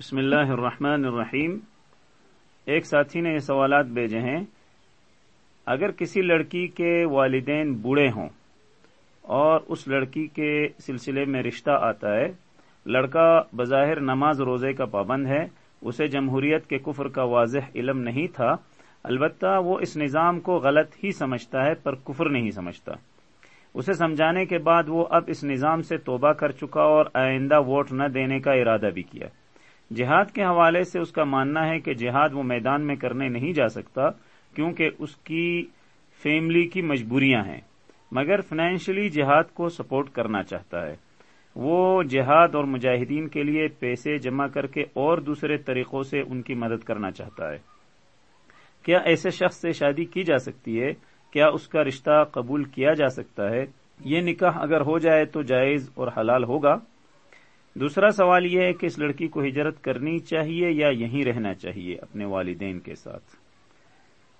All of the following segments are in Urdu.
بسم اللہ الرحمن الرحیم۔ ایک ساتھی نے یہ سوالات بھیجے ہیں، اگر کسی لڑکی کے والدین بوڑھے ہوں اور اس لڑکی کے سلسلے میں رشتہ آتا ہے، لڑکا بظاہر نماز روزے کا پابند ہے، اسے جمہوریت کے کفر کا واضح علم نہیں تھا، البتہ وہ اس نظام کو غلط ہی سمجھتا ہے پر کفر نہیں سمجھتا۔ اسے سمجھانے کے بعد وہ اب اس نظام سے توبہ کر چکا اور آئندہ ووٹ نہ دینے کا ارادہ بھی کیا۔ جہاد کے حوالے سے اس کا ماننا ہے کہ جہاد وہ میدان میں کرنے نہیں جا سکتا، کیونکہ اس کی فیملی کی مجبوریاں ہیں۔ مگر فائنینشلی جہاد کو سپورٹ کرنا چاہتا ہے۔ وہ جہاد اور مجاہدین کے لیے پیسے جمع کر کے اور دوسرے طریقوں سے ان کی مدد کرنا چاہتا ہے۔ کیا ایسے شخص سے شادی کی جا سکتی ہے؟ کیا اس کا رشتہ قبول کیا جا سکتا ہے؟ یہ نکاح اگر ہو جائے تو جائز اور حلال ہوگا۔ دوسرا سوال یہ ہے کہ اس لڑکی کو ہجرت کرنی چاہیے یا یہیں رہنا چاہیے اپنے والدین کے ساتھ؟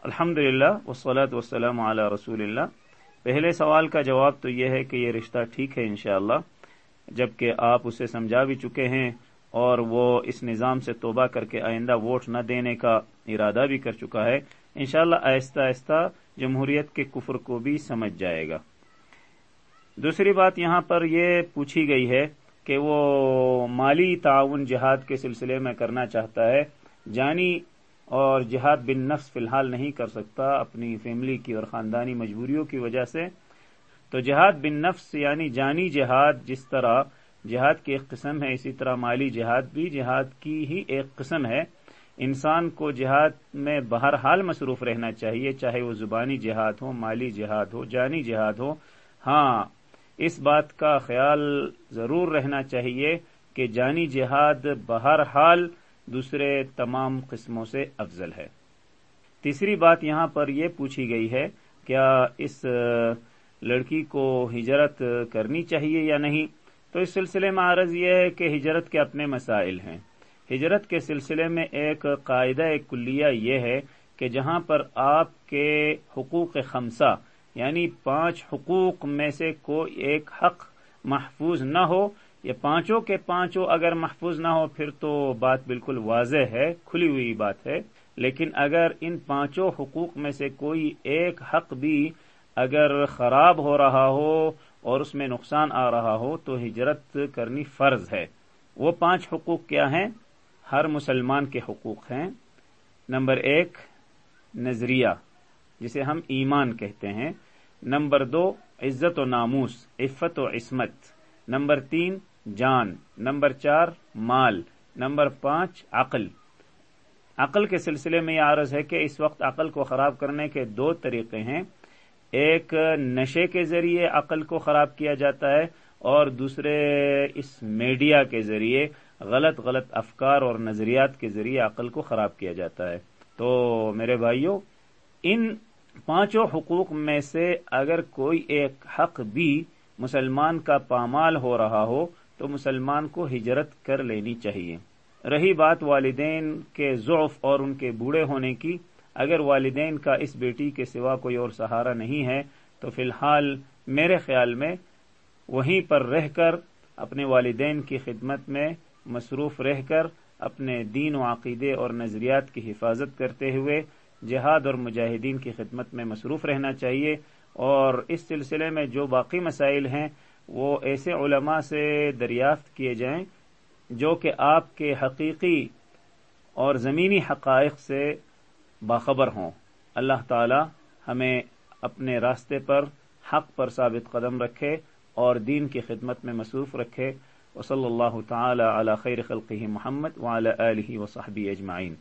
الحمد للہ وسلاۃ وسلم علی رسول اللہ۔ پہلے سوال کا جواب تو یہ ہے کہ یہ رشتہ ٹھیک ہے انشاءاللہ اللہ جبکہ آپ اسے سمجھا بھی چکے ہیں اور وہ اس نظام سے توبہ کر کے آئندہ ووٹ نہ دینے کا ارادہ بھی کر چکا ہے۔ انشاءاللہ آہستہ آہستہ جمہوریت کے کفر کو بھی سمجھ جائے گا۔ دوسری بات یہاں پر یہ پوچھی گئی ہے کہ وہ مالی تعاون جہاد کے سلسلے میں کرنا چاہتا ہے، جانی اور جہاد بن نفس فی الحال نہیں کر سکتا اپنی فیملی کی اور خاندانی مجبوریوں کی وجہ سے۔ تو جہاد بن نفس یعنی جانی جہاد، جس طرح جہاد کی ایک قسم ہے، اسی طرح مالی جہاد بھی جہاد کی ہی ایک قسم ہے۔ انسان کو جہاد میں بہرحال مصروف رہنا چاہیے، چاہے وہ زبانی جہاد ہو، مالی جہاد ہو، جانی جہاد ہو۔ ہاں اس بات کا خیال ضرور رہنا چاہیے کہ جانی جہاد بہرحال دوسرے تمام قسموں سے افضل ہے۔ تیسری بات یہاں پر یہ پوچھی گئی ہے، کیا اس لڑکی کو ہجرت کرنی چاہیے یا نہیں؟ تو اس سلسلے میں عرض یہ ہے کہ ہجرت کے اپنے مسائل ہیں۔ ہجرت کے سلسلے میں ایک قاعدہ کلیہ یہ ہے کہ جہاں پر آپ کے حقوق خمسہ یعنی پانچ حقوق میں سے کوئی ایک حق محفوظ نہ ہو، یہ پانچوں کے پانچوں اگر محفوظ نہ ہو، پھر تو بات بالکل واضح ہے، کھلی ہوئی بات ہے۔ لیکن اگر ان پانچوں حقوق میں سے کوئی ایک حق بھی اگر خراب ہو رہا ہو اور اس میں نقصان آ رہا ہو، تو ہجرت کرنی فرض ہے۔ وہ پانچ حقوق کیا ہیں؟ ہر مسلمان کے حقوق ہیں۔ نمبر ایک، نظریہ۔ جسے ہم ایمان کہتے ہیں۔ نمبر دو، عزت و ناموس، عفت و عصمت۔ نمبر تین، جان۔ نمبر چار، مال۔ نمبر پانچ، عقل۔ عقل کے سلسلے میں یہ عرض ہے کہ اس وقت عقل کو خراب کرنے کے دو طریقے ہیں۔ ایک، نشے کے ذریعے عقل کو خراب کیا جاتا ہے اور دوسرے، اس میڈیا کے ذریعے، غلط غلط افکار اور نظریات کے ذریعے عقل کو خراب کیا جاتا ہے۔ تو میرے بھائیوں ان پانچوں حقوق میں سے اگر کوئی ایک حق بھی مسلمان کا پامال ہو رہا ہو، تو مسلمان کو ہجرت کر لینی چاہیے۔ رہی بات والدین کے ضعف اور ان کے بوڑھے ہونے کی، اگر والدین کا اس بیٹی کے سوا کوئی اور سہارا نہیں ہے، تو فی الحال میرے خیال میں وہیں پر رہ کر اپنے والدین کی خدمت میں مصروف رہ کر اپنے دین و عقیدے اور نظریات کی حفاظت کرتے ہوئے جہاد اور مجاہدین کی خدمت میں مصروف رہنا چاہیے اور اس سلسلے میں جو باقی مسائل ہیں وہ ایسے علماء سے دریافت کیے جائیں جو کہ آپ کے حقیقی اور زمینی حقائق سے باخبر ہوں۔ اللہ تعالی ہمیں اپنے راستے پر حق پر ثابت قدم رکھے اور دین کی خدمت میں مصروف رکھے۔ وصلی اللہ تعالی علی خیر خلقہ محمد وعلی آلہ وصحبہ اجمعین۔